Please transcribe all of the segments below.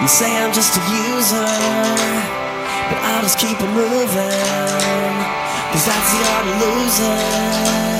You say I'm just a user, but I'll just keep it moving. Cause that's the art of losing.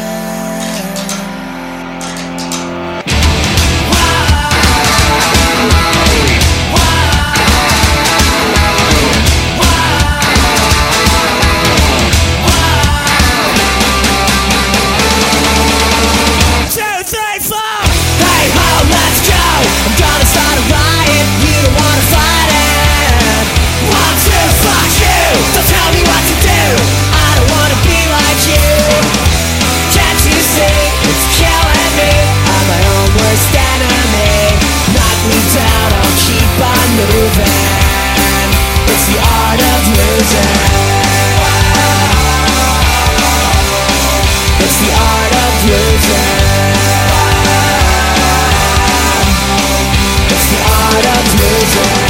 It's of music.